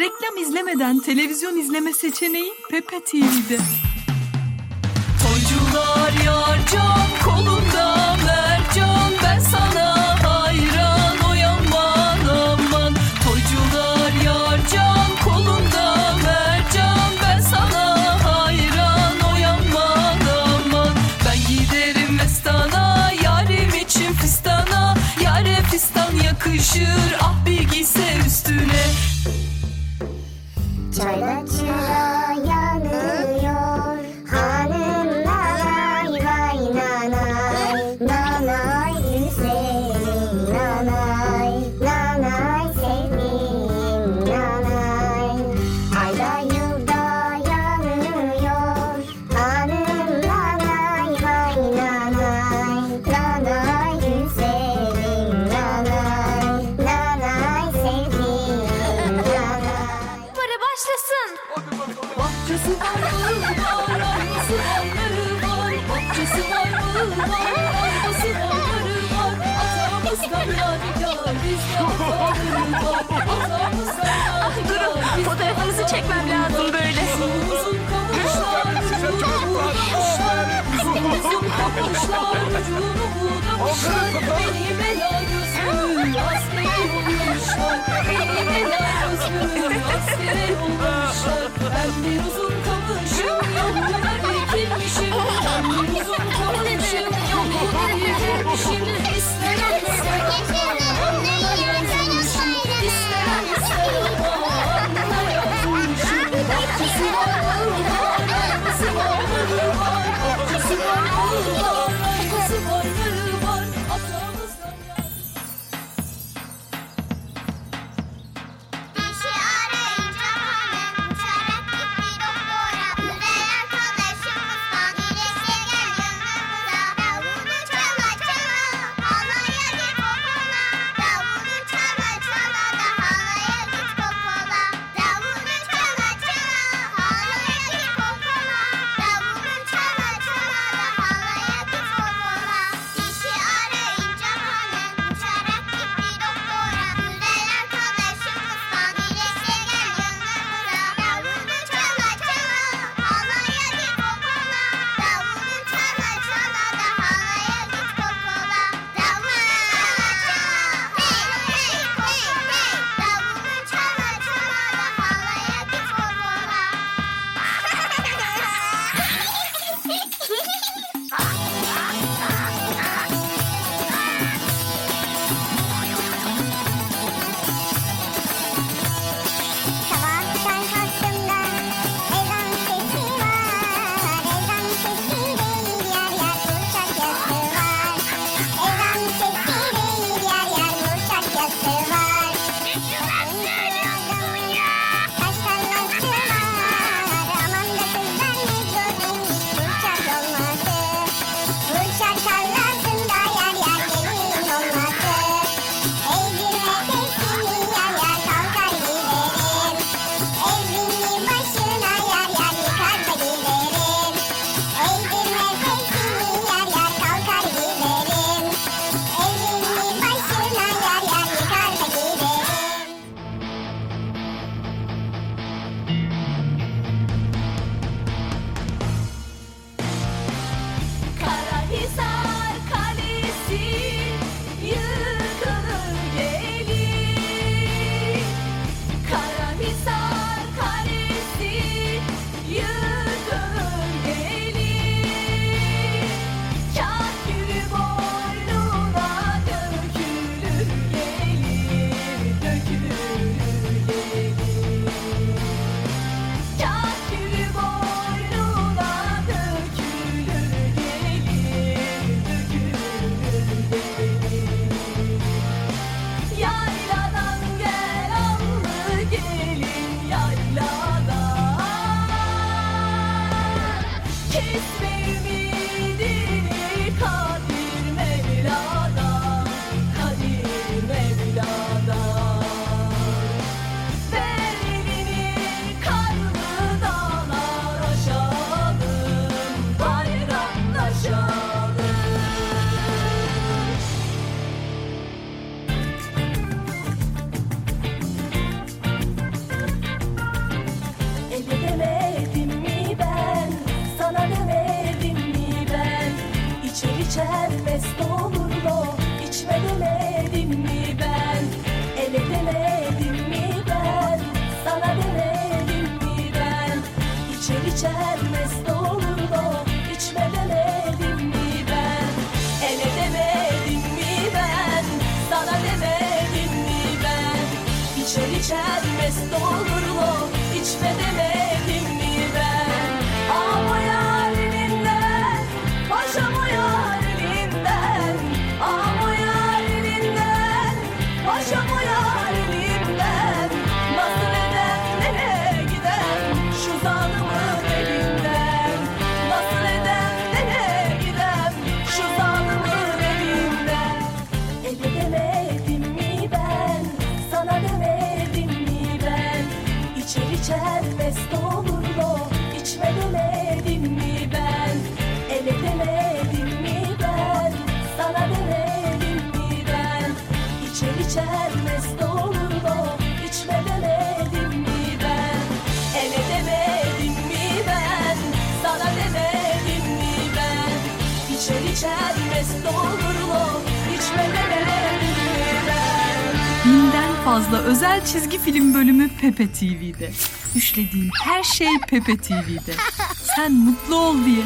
Reklam izlemeden televizyon izleme seçeneği Pepe TV'de. Toycular yarcan kolunda mercan ben sana hayran oyanman aman. Toycular yarcan kolunda mercan ben sana hayran oyanman aman. Ben giderim mestana yarim için fistana. Yare fistan yakışır ah bir giyse üstüne. China Durun fotoğrafınızı çekmem lazım böyle. Ben bir uzun Şimdi İçme demedim mi ben? Ele demedim mi ben? Sana demedim mi ben? İçer içer mest olur? İçme demedim mi ben? Ele demedim mi ben? Sana demedim mi ben? İçer içer mest olur mu? Mest olur da içme demedim mi ben? Ele demedim mi ben? Sana demedim mi ben? İçer içer mest olur da içme demedim mi ben? Ele demedim mi ben? Sana demedim mi ben? İçer içer mest olur da içme demedim mi ben? Binden fazla özel çizgi film bölümü Pepe TV'de. Düşlediğin her şey Pepe TV'de. Sen mutlu ol diye.